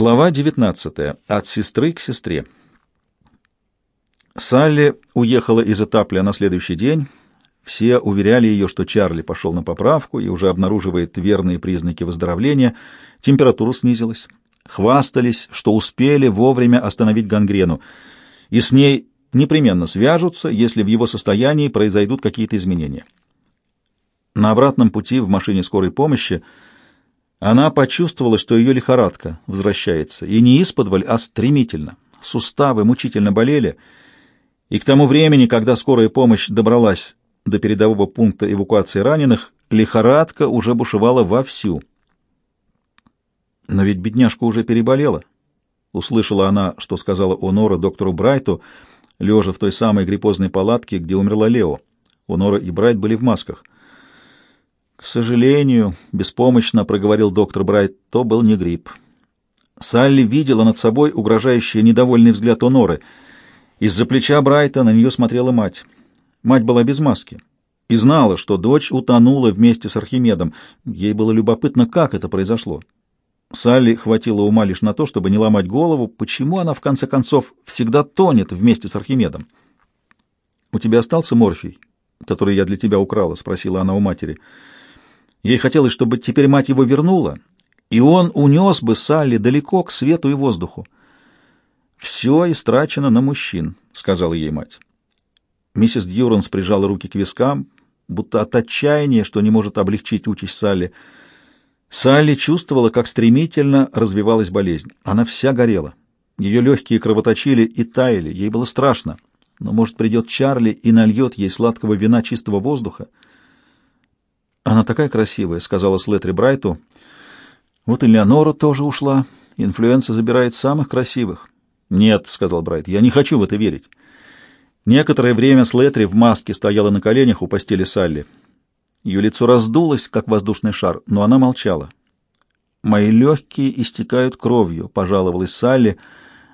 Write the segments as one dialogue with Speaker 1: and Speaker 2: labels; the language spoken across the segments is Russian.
Speaker 1: Глава 19. От сестры к сестре. Салли уехала из Этапля на следующий день. Все уверяли ее, что Чарли пошел на поправку и уже обнаруживает верные признаки выздоровления. Температура снизилась. Хвастались, что успели вовремя остановить гангрену, и с ней непременно свяжутся, если в его состоянии произойдут какие-то изменения. На обратном пути в машине скорой помощи она почувствовала, что ее лихорадка возвращается, и не исподволь, а стремительно. Суставы мучительно болели, и к тому времени, когда скорая помощь добралась до передового пункта эвакуации раненых, лихорадка уже бушевала вовсю. Но ведь бедняжка уже переболела. Услышала она, что сказала Онора доктору Брайту, лежа в той самой гриппозной палатке, где умерла Лео. Онора и Брайт были в масках — «К сожалению», — беспомощно проговорил доктор Брайт, — «то был не грипп». Салли видела над собой угрожающий недовольный взгляд Оноры. Из-за плеча Брайта на нее смотрела мать. Мать была без маски и знала, что дочь утонула вместе с Архимедом. Ей было любопытно, как это произошло. Салли хватило ума лишь на то, чтобы не ломать голову, почему она, в конце концов, всегда тонет вместе с Архимедом. «У тебя остался морфий, который я для тебя украла?» — спросила она у матери. — Ей хотелось, чтобы теперь мать его вернула, и он унес бы Салли далеко к свету и воздуху. «Все истрачено на мужчин», — сказала ей мать. Миссис Дьюранс прижала руки к вискам, будто от отчаяния, что не может облегчить участь Салли. Салли чувствовала, как стремительно развивалась болезнь. Она вся горела. Ее легкие кровоточили и таяли. Ей было страшно. Но, может, придет Чарли и нальет ей сладкого вина чистого воздуха. «Она такая красивая», — сказала Слетри Брайту. «Вот и Леонора тоже ушла. Инфлюенса забирает самых красивых». «Нет», — сказал Брайт, — «я не хочу в это верить». Некоторое время Слетри в маске стояла на коленях у постели Салли. Ее лицо раздулось, как воздушный шар, но она молчала. «Мои легкие истекают кровью», — пожаловалась Салли,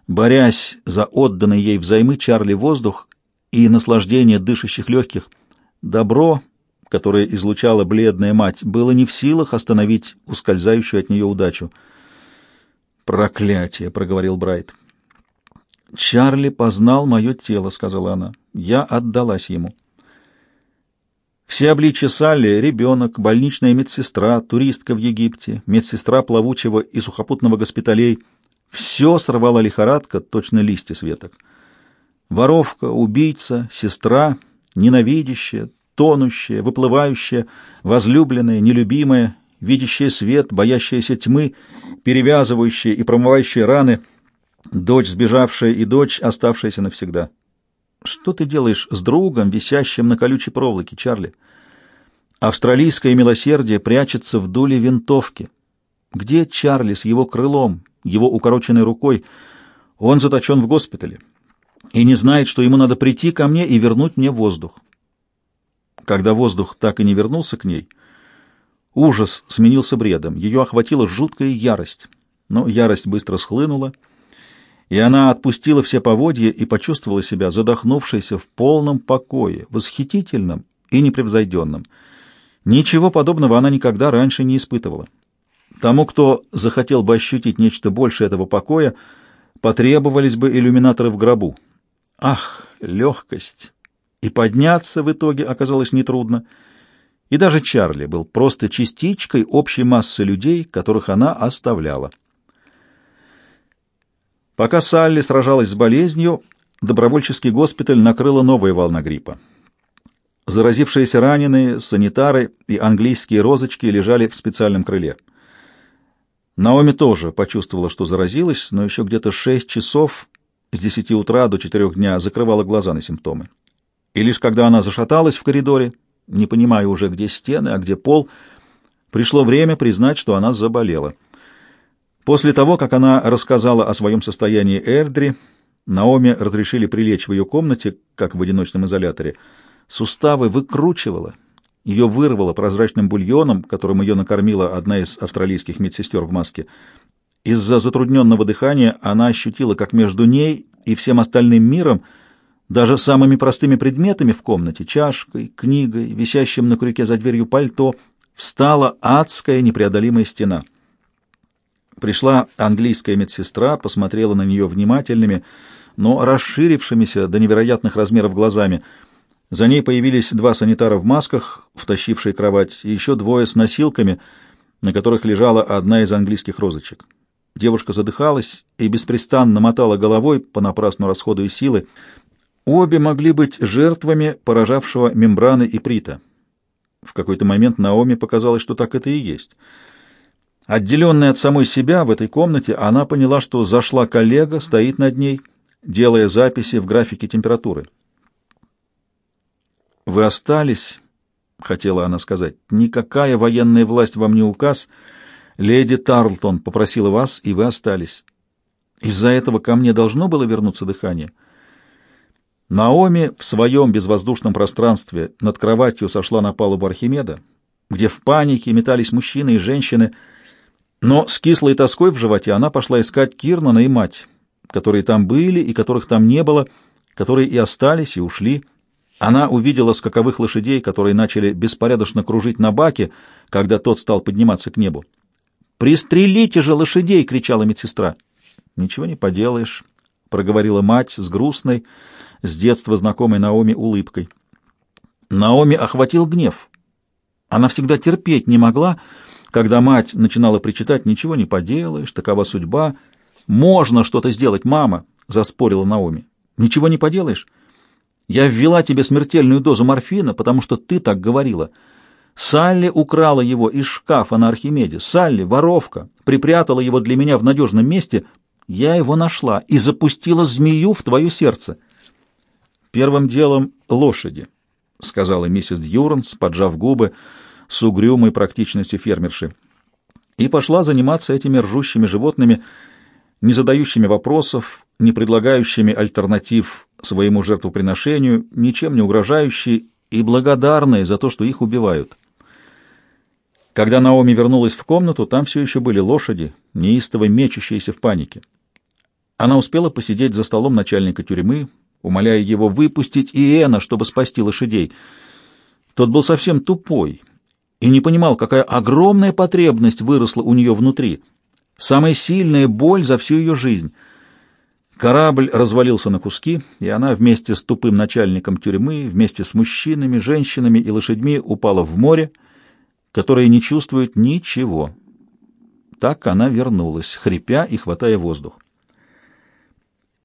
Speaker 1: борясь за отданный ей взаймы Чарли воздух и наслаждение дышащих легких. «Добро которое излучала бледная мать, было не в силах остановить ускользающую от нее удачу. «Проклятие!» — проговорил Брайт. «Чарли познал мое тело», — сказала она. «Я отдалась ему». Все обличья Салли — ребенок, больничная медсестра, туристка в Египте, медсестра плавучего и сухопутного госпиталей — все сорвала лихорадка, точно листья с веток. Воровка, убийца, сестра, ненавидящая, тонущая, выплывающая, возлюбленная, нелюбимая, видящая свет, боящаяся тьмы, перевязывающая и промывающая раны, дочь сбежавшая и дочь, оставшаяся навсегда. Что ты делаешь с другом, висящим на колючей проволоке, Чарли? Австралийское милосердие прячется в дуле винтовки. Где Чарли с его крылом, его укороченной рукой? Он заточен в госпитале и не знает, что ему надо прийти ко мне и вернуть мне воздух. Когда воздух так и не вернулся к ней, ужас сменился бредом, ее охватила жуткая ярость. Но ярость быстро схлынула, и она отпустила все поводья и почувствовала себя задохнувшейся в полном покое, восхитительном и непревзойденном. Ничего подобного она никогда раньше не испытывала. Тому, кто захотел бы ощутить нечто больше этого покоя, потребовались бы иллюминаторы в гробу. Ах, легкость! И подняться в итоге оказалось нетрудно. И даже Чарли был просто частичкой общей массы людей, которых она оставляла. Пока Салли сражалась с болезнью, добровольческий госпиталь накрыла новая волна гриппа. Заразившиеся раненые, санитары и английские розочки лежали в специальном крыле. Наоми тоже почувствовала, что заразилась, но еще где-то шесть часов с десяти утра до четырех дня закрывала глаза на симптомы и лишь когда она зашаталась в коридоре, не понимая уже, где стены, а где пол, пришло время признать, что она заболела. После того, как она рассказала о своем состоянии Эрдри, Наоми разрешили прилечь в ее комнате, как в одиночном изоляторе. Суставы выкручивала, ее вырвало прозрачным бульоном, которым ее накормила одна из австралийских медсестер в маске. Из-за затрудненного дыхания она ощутила, как между ней и всем остальным миром — даже самыми простыми предметами в комнате, чашкой, книгой, висящим на крюке за дверью пальто, встала адская непреодолимая стена. Пришла английская медсестра, посмотрела на нее внимательными, но расширившимися до невероятных размеров глазами. За ней появились два санитара в масках, втащившие кровать, и еще двое с носилками, на которых лежала одна из английских розочек. Девушка задыхалась и беспрестанно мотала головой, понапрасну расходуя силы. Обе могли быть жертвами поражавшего мембраны и прита. В какой-то момент Наоми показалось, что так это и есть — Отделенная от самой себя в этой комнате, она поняла, что зашла коллега, стоит над ней, делая записи в графике температуры. «Вы остались?» — хотела она сказать. «Никакая военная власть вам не указ. Леди Тарлтон попросила вас, и вы остались. Из-за этого ко мне должно было вернуться дыхание». Наоми в своем безвоздушном пространстве над кроватью сошла на палубу Архимеда, где в панике метались мужчины и женщины — но с кислой тоской в животе она пошла искать Кирнана и мать, которые там были и которых там не было, которые и остались, и ушли. Она увидела скаковых лошадей, которые начали беспорядочно кружить на баке, когда тот стал подниматься к небу. «Пристрелите же лошадей!» — кричала медсестра. «Ничего не поделаешь», — проговорила мать с грустной, с детства знакомой Наоми улыбкой. Наоми охватил гнев. Она всегда терпеть не могла, — когда мать начинала причитать, ничего не поделаешь, такова судьба. Можно что-то сделать, мама, заспорила Наоми. Ничего не поделаешь? Я ввела тебе смертельную дозу морфина, потому что ты так говорила. Салли украла его из шкафа на Архимеде. Салли, воровка, припрятала его для меня в надежном месте. Я его нашла и запустила змею в твое сердце. Первым делом лошади, — сказала миссис Дьюранс, поджав губы, — с угрюмой практичностью фермерши, и пошла заниматься этими ржущими животными, не задающими вопросов, не предлагающими альтернатив своему жертвоприношению, ничем не угрожающие и благодарные за то, что их убивают. Когда Наоми вернулась в комнату, там все еще были лошади, неистово мечущиеся в панике. Она успела посидеть за столом начальника тюрьмы, умоляя его выпустить Иэна, чтобы спасти лошадей. Тот был совсем тупой и не понимал, какая огромная потребность выросла у нее внутри, самая сильная боль за всю ее жизнь. Корабль развалился на куски, и она вместе с тупым начальником тюрьмы, вместе с мужчинами, женщинами и лошадьми упала в море, которое не чувствует ничего. Так она вернулась, хрипя и хватая воздух.